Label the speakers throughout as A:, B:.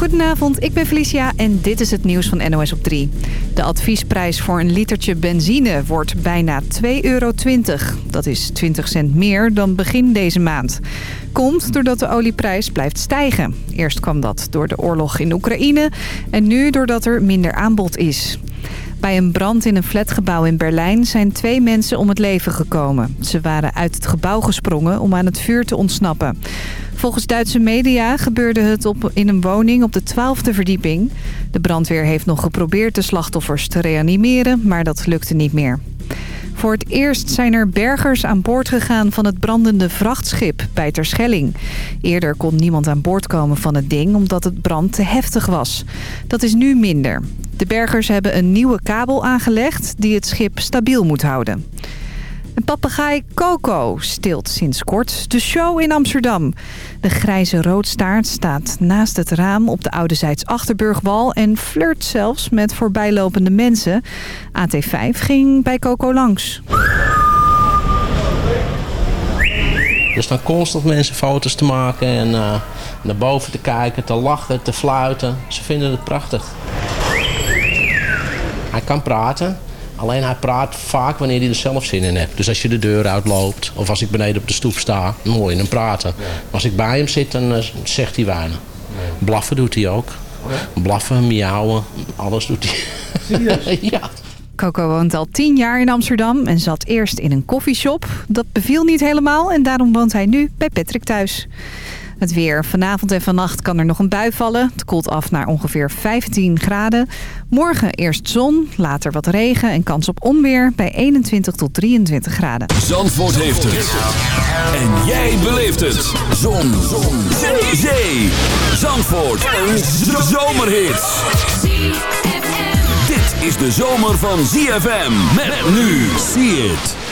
A: Goedenavond, ik ben Felicia en dit is het nieuws van NOS op 3. De adviesprijs voor een litertje benzine wordt bijna 2,20 euro. Dat is 20 cent meer dan begin deze maand. Komt doordat de olieprijs blijft stijgen. Eerst kwam dat door de oorlog in Oekraïne en nu doordat er minder aanbod is. Bij een brand in een flatgebouw in Berlijn zijn twee mensen om het leven gekomen. Ze waren uit het gebouw gesprongen om aan het vuur te ontsnappen. Volgens Duitse media gebeurde het op, in een woning op de twaalfde verdieping. De brandweer heeft nog geprobeerd de slachtoffers te reanimeren, maar dat lukte niet meer. Voor het eerst zijn er bergers aan boord gegaan van het brandende vrachtschip bij Terschelling. Eerder kon niemand aan boord komen van het ding omdat het brand te heftig was. Dat is nu minder. De bergers hebben een nieuwe kabel aangelegd die het schip stabiel moet houden. En papegaai Coco stilt sinds kort de show in Amsterdam. De grijze roodstaart staat naast het raam op de Oudezijds Achterburgwal... en flirt zelfs met voorbijlopende mensen. AT5 ging bij Coco langs.
B: Er staan constant mensen foto's te maken en uh, naar boven te kijken, te lachen, te fluiten. Ze vinden het prachtig. Hij kan praten, Alleen hij praat vaak wanneer hij er zelf zin in heeft. Dus als je de deur uitloopt of als ik beneden op de stoep sta, dan hoor je hem praten. Als ik bij hem zit, dan uh, zegt hij weinig. Blaffen doet hij ook. Blaffen, miauwen, alles doet hij.
A: Serieus? ja. Coco woont al tien jaar in Amsterdam en zat eerst in een koffieshop. Dat beviel niet helemaal en daarom woont hij nu bij Patrick thuis. Het weer. Vanavond en vannacht kan er nog een bui vallen. Het koelt af naar ongeveer 15 graden. Morgen eerst zon, later wat regen en kans op onweer bij 21 tot 23 graden.
C: Zandvoort heeft het. En jij beleeft het. Zon. zon. Zee. Zee. Zandvoort. Een zomerhit. Dit is de zomer van ZFM. Met nu. See it.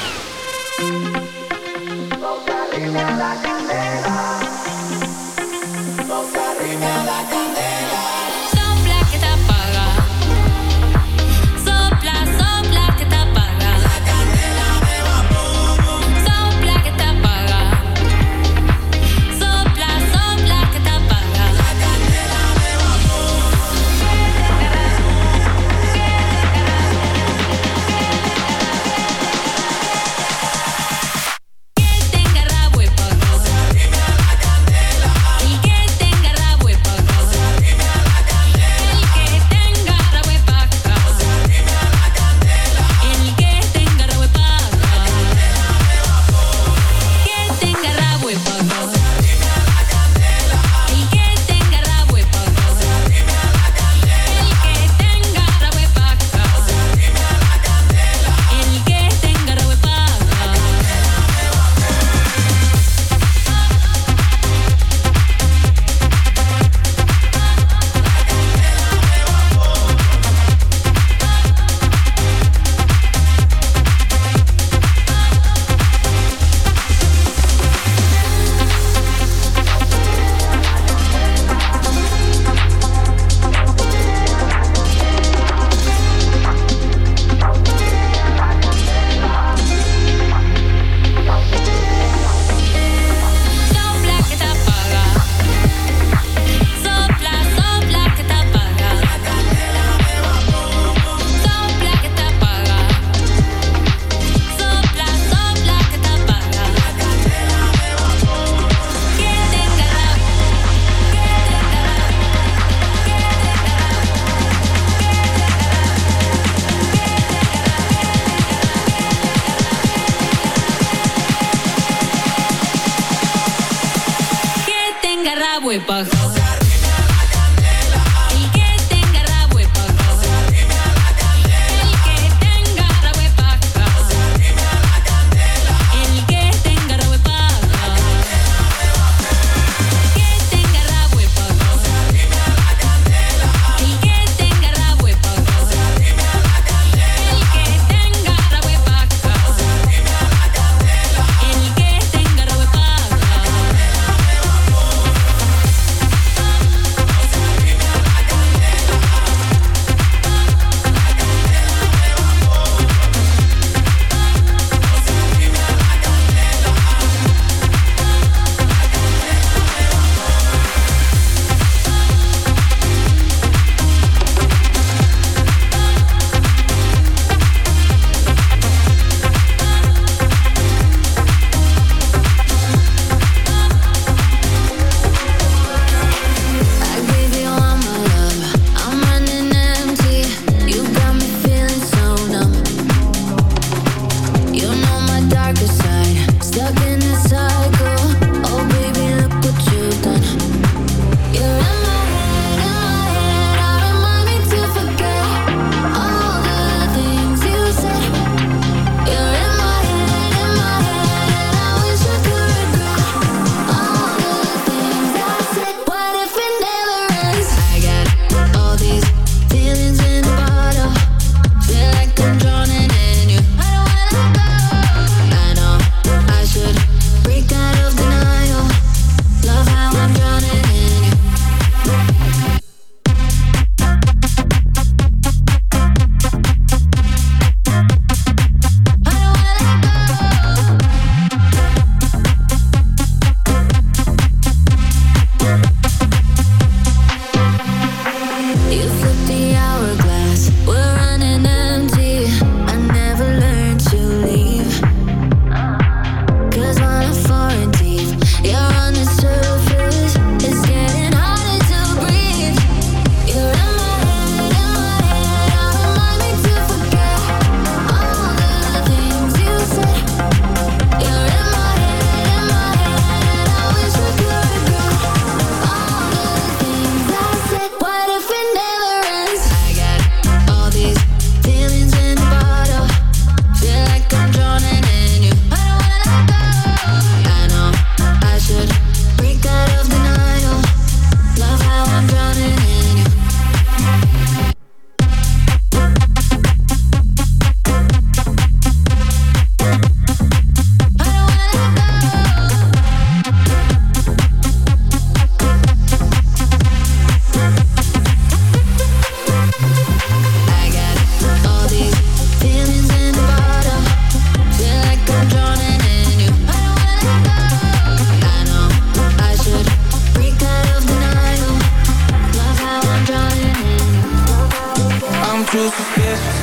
D: Too suspicious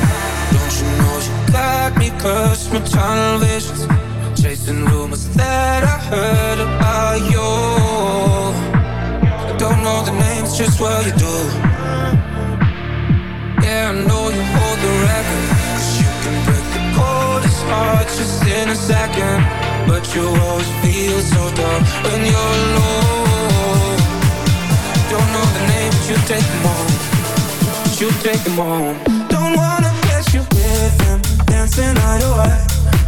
D: Don't you know you got me cursed with tunnel visions Chasing rumors that I heard about you? I don't know the names, just what you do. Yeah, I know you hold the record Cause you can break the coldest heart just in a second. But you always feel so dumb when you're alone. Don't know the names, you take them You take them home Don't wanna catch you with them. Dancing to eye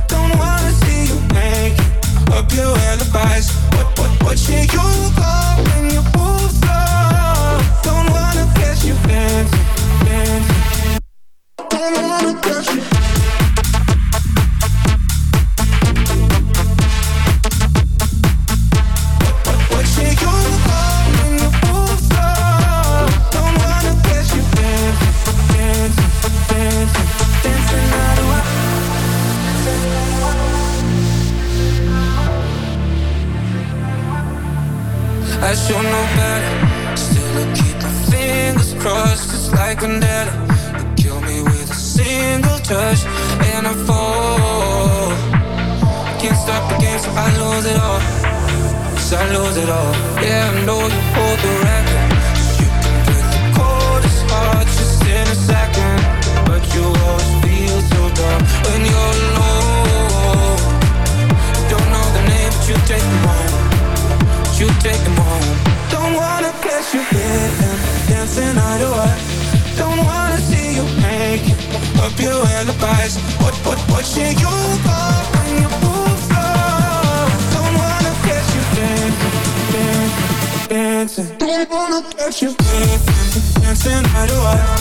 D: Don't wanna see you make up your alibis. What, what, what should you go when you move slow Don't wanna catch you dancing, dancing Don't wanna catch you like. You kill me with a single touch, and I fall. Can't stop the game, so I lose it all. So I lose it all. Yeah, I know you hold the record. You can break the coldest heart just in a second, but you always feel so dumb when you're alone. Don't know the name, but you take them home you take them home Up your alibis. What, what, what should you go when you move slow Don't wanna catch you dancing, dancing, dancing Don't wanna catch you dancing. Dancing eye to eye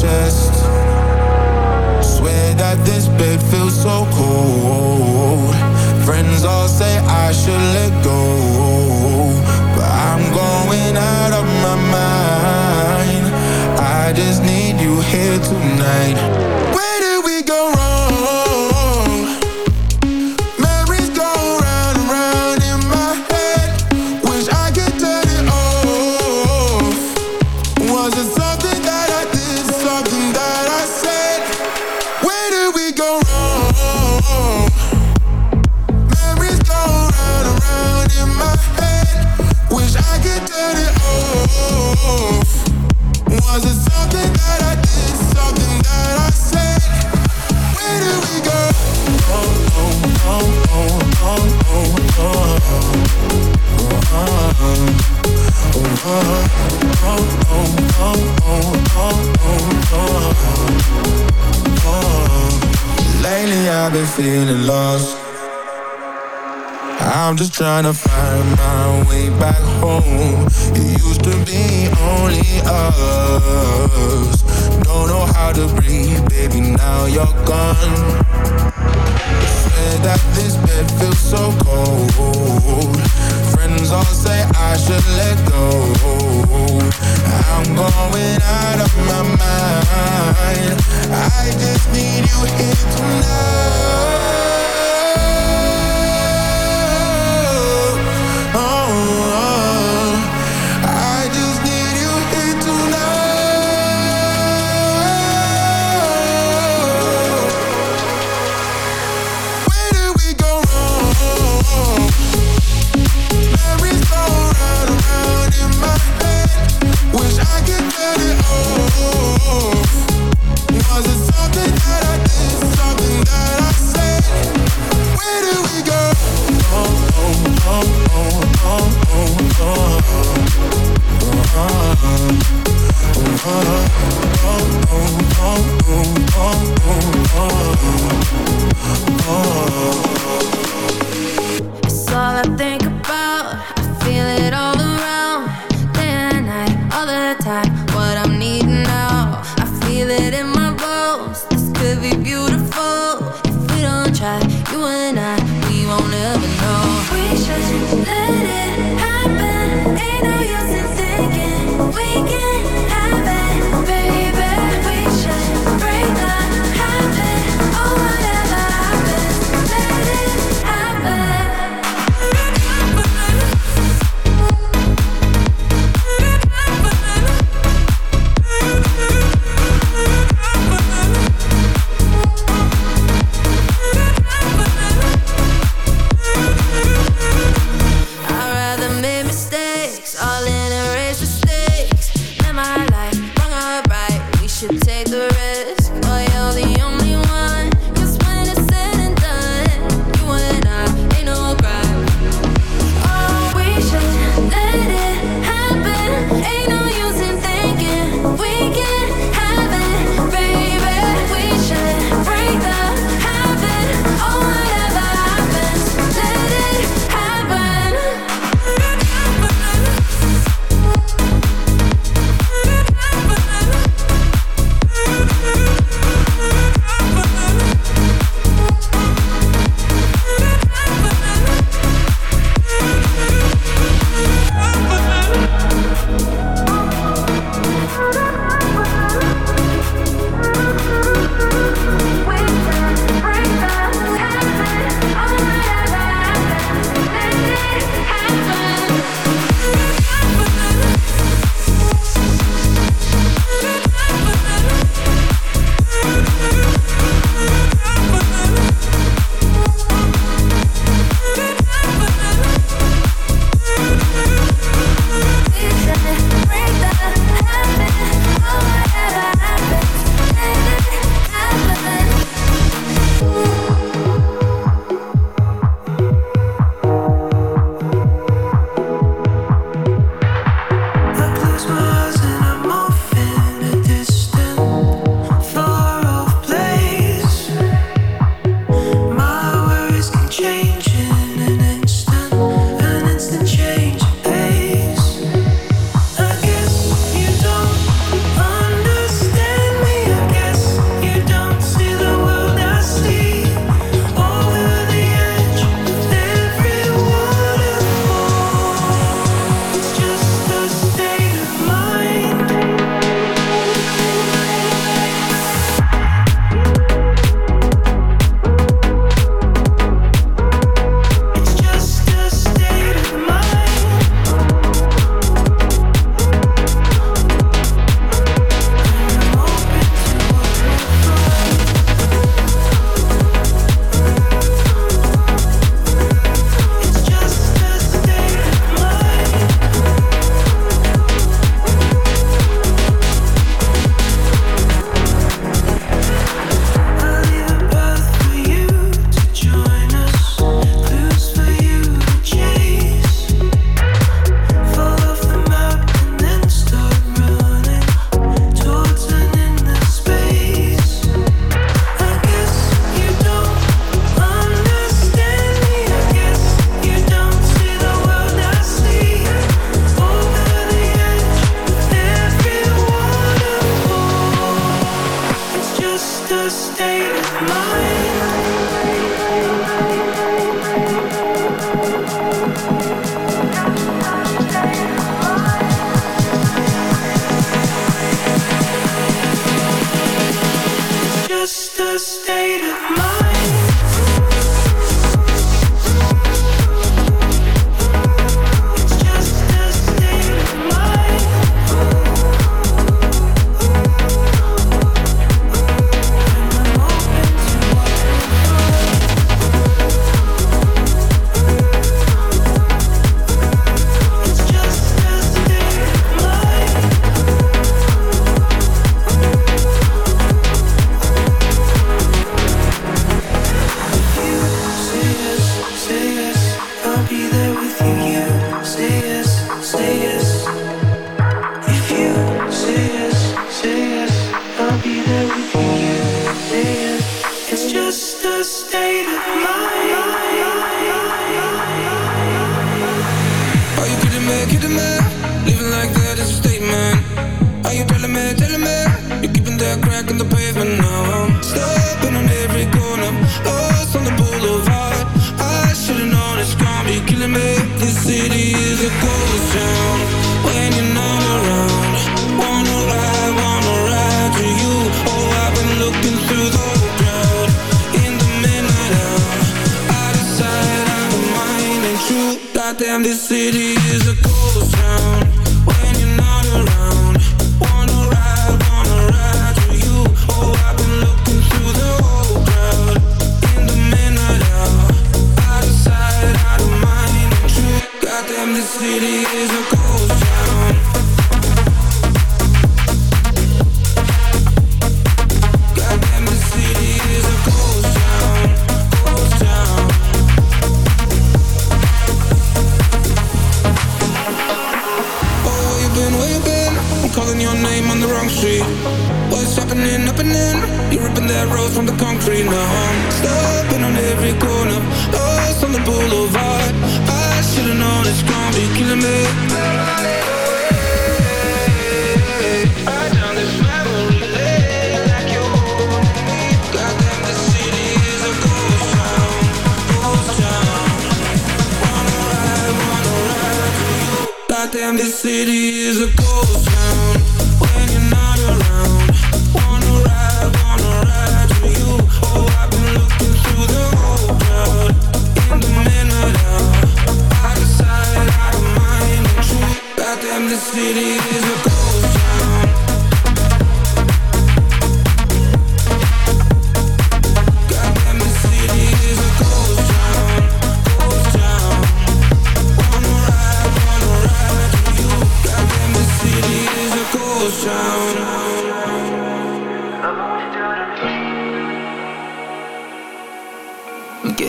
E: chest. Swear that
F: this bed feels I'm just trying to find my way back home. It used to be only us. Don't know how to breathe, baby, now you're gone. Swear that this bed feels so cold. Friends all say I should let go. I'm going out of my mind. I just need you here tonight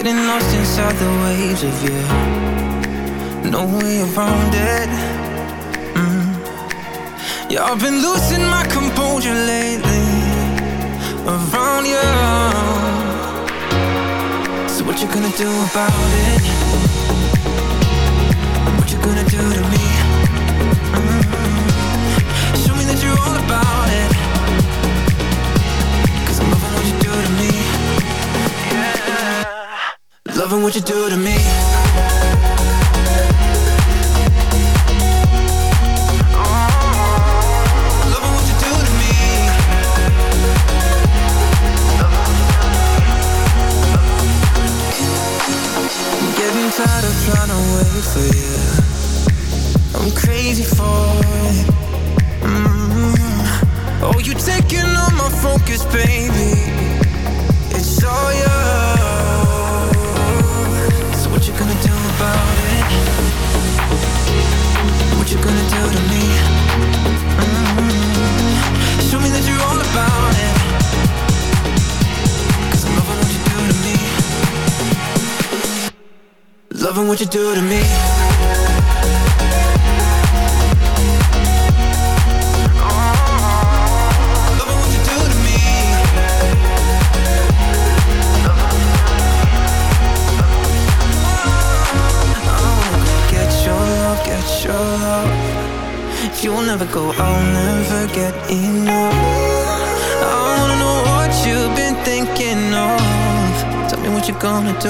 E: Getting lost inside the waves of you No way around it mm. Yeah, I've been losing my composure lately Around you So what you gonna do about it? What you gonna do to me? Loving what you do to me. Tired of trying to wait for you I'm crazy for it. Mm-hmm. Oh, you taking all my focus, baby. It's all yours. Mm-hmm. Show me that you're all about it. 'Cause I'm loving what you do to me. Loving what you do to me. get enough I wanna know what you've been thinking of. Tell me what you're gonna do.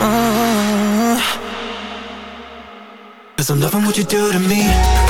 E: Uh. Oh. Cause I'm loving what you do to me.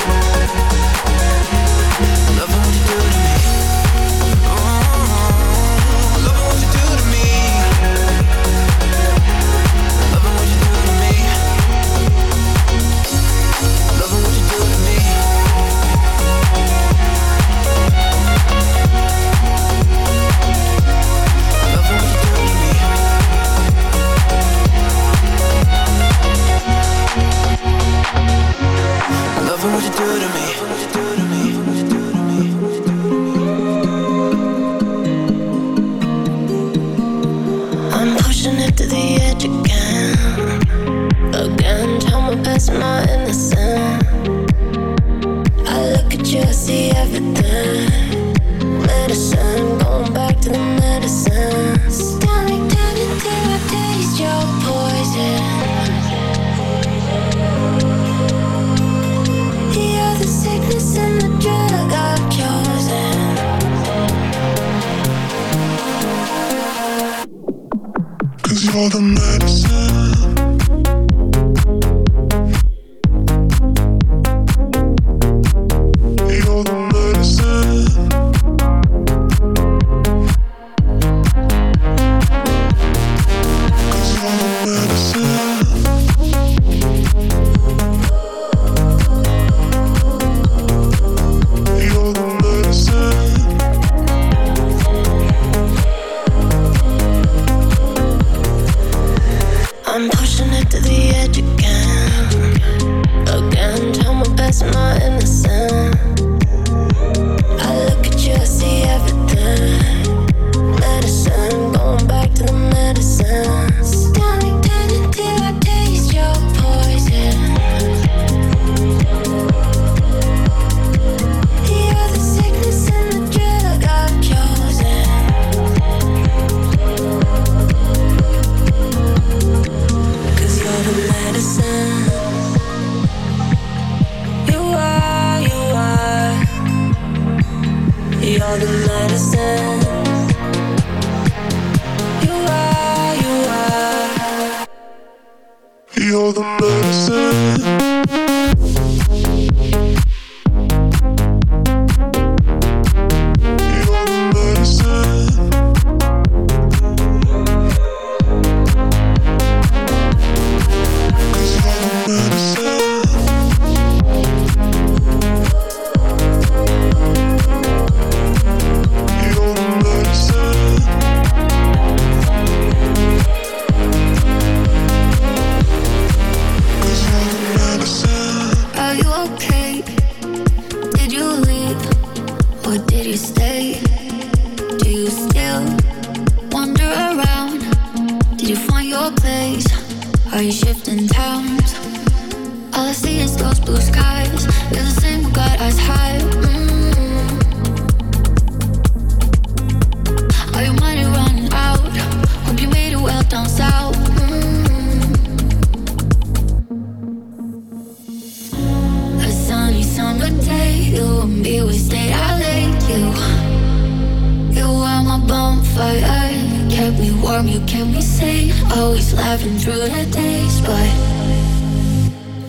G: fire. Kept me warm, you kept me safe. Always laughing through the days, but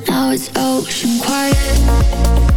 G: now it's ocean quiet.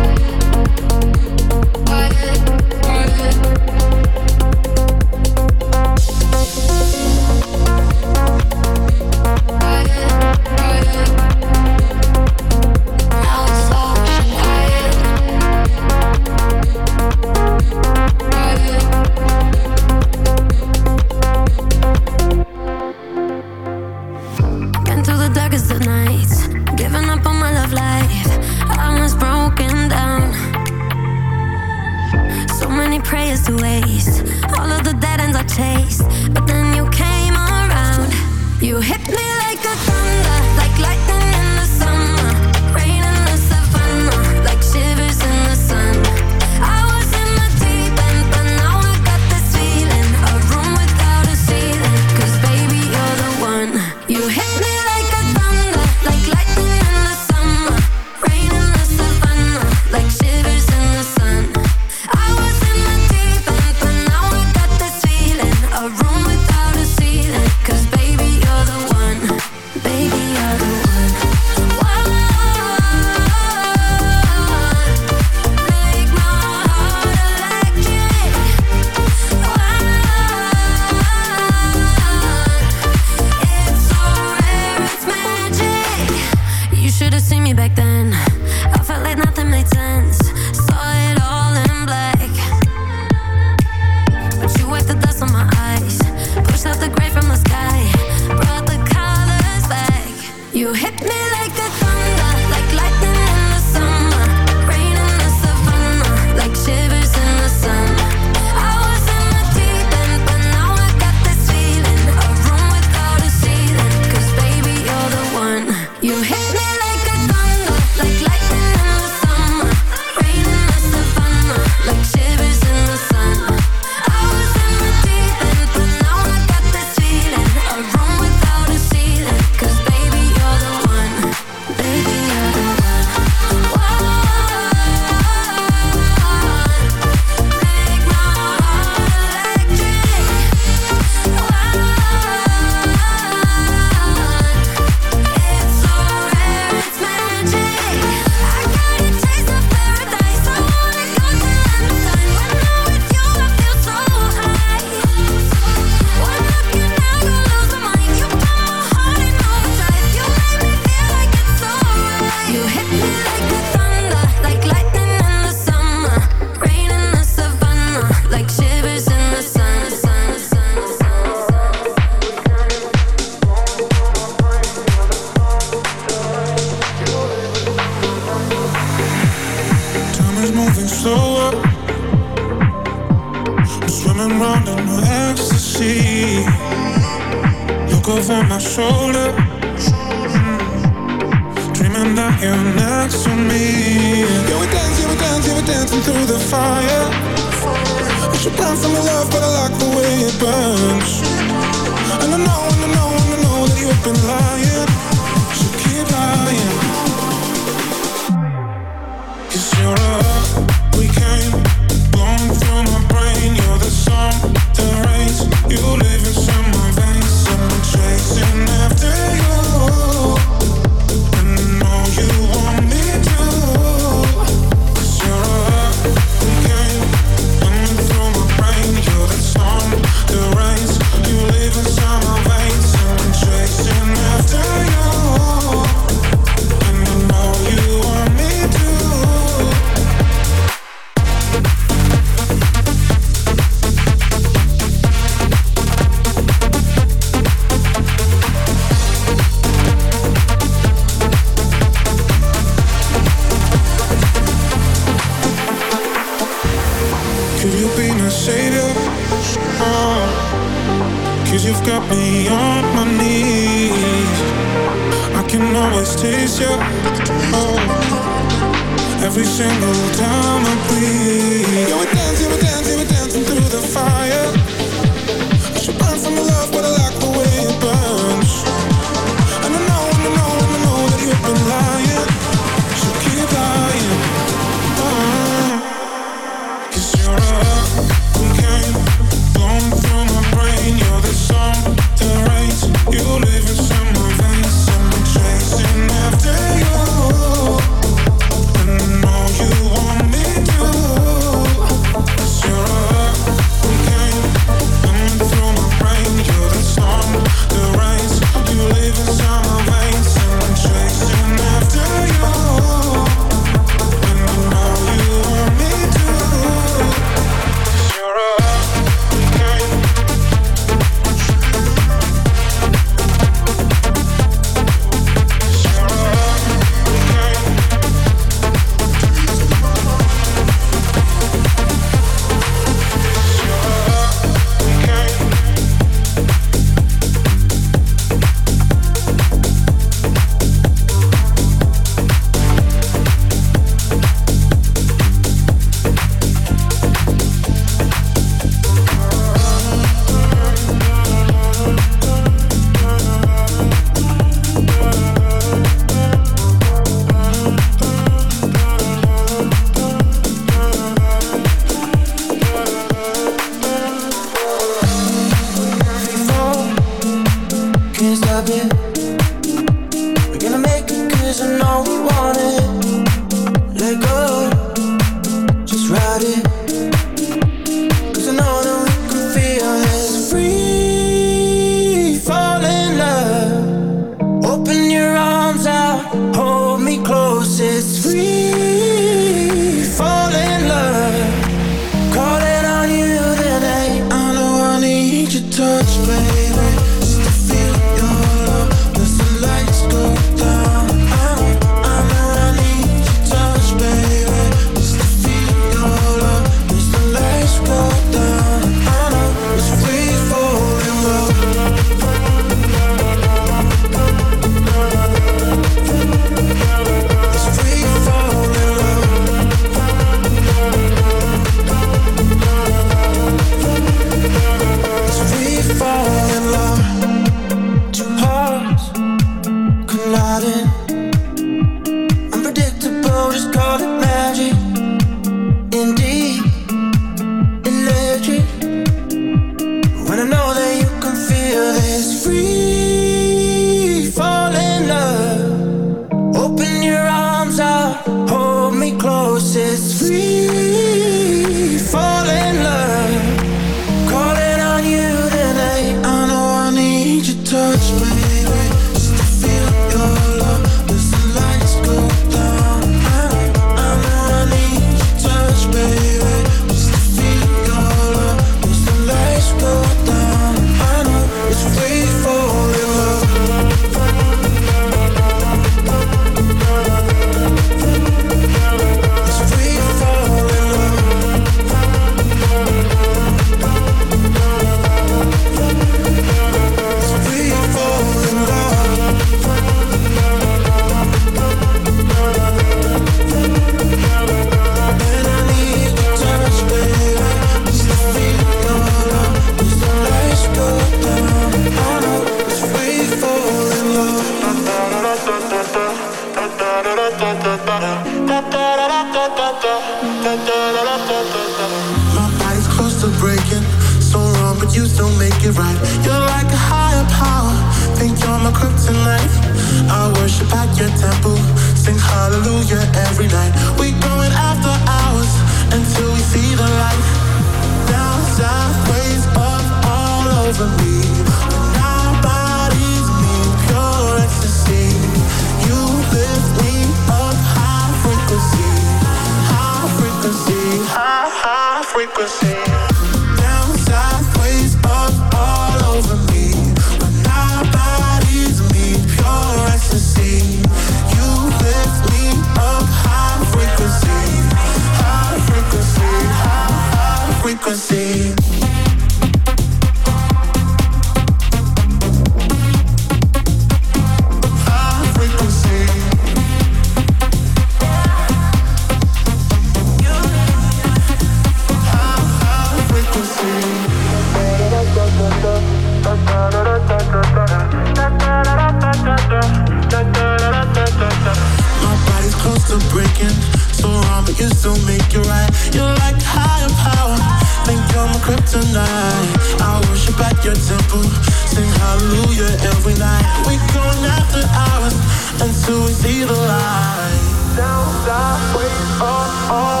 H: to
F: breaking. So I'm used to
E: make it
F: right. You're like higher power. Think I'm a kryptonite. I worship at your temple. Sing hallelujah every night. We going after hours until we see the light.
E: Don't stop, wait, oh, oh.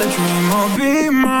E: a dream, I'll be my.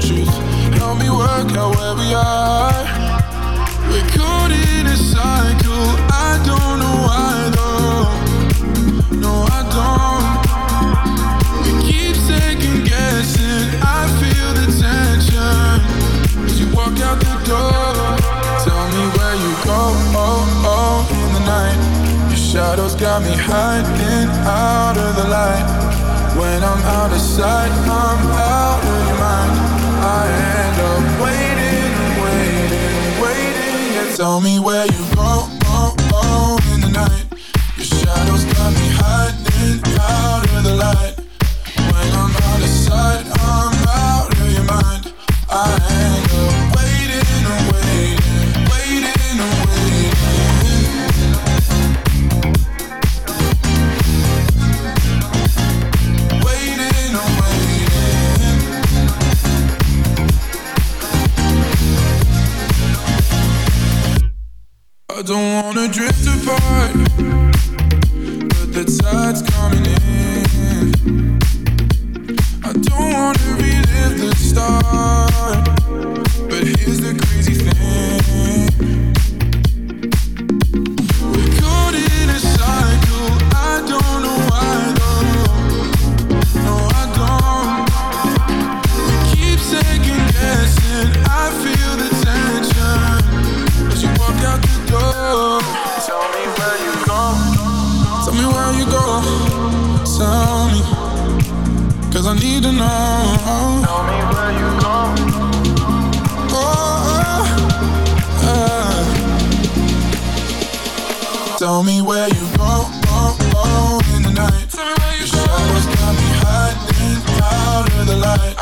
F: truth. Help me work out where we are. We're caught in a cycle. I don't know why though. No, I don't. We keep second guessing. I feel the tension as you walk out the door. Tell me where you go oh, oh, in the night. Your shadows got me hiding out of the light. When I'm out of sight, I'm out
E: Tell me where you go. Tell me where you go, go, go in the night. Your shadows got me hiding out of the light.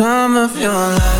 E: time of your life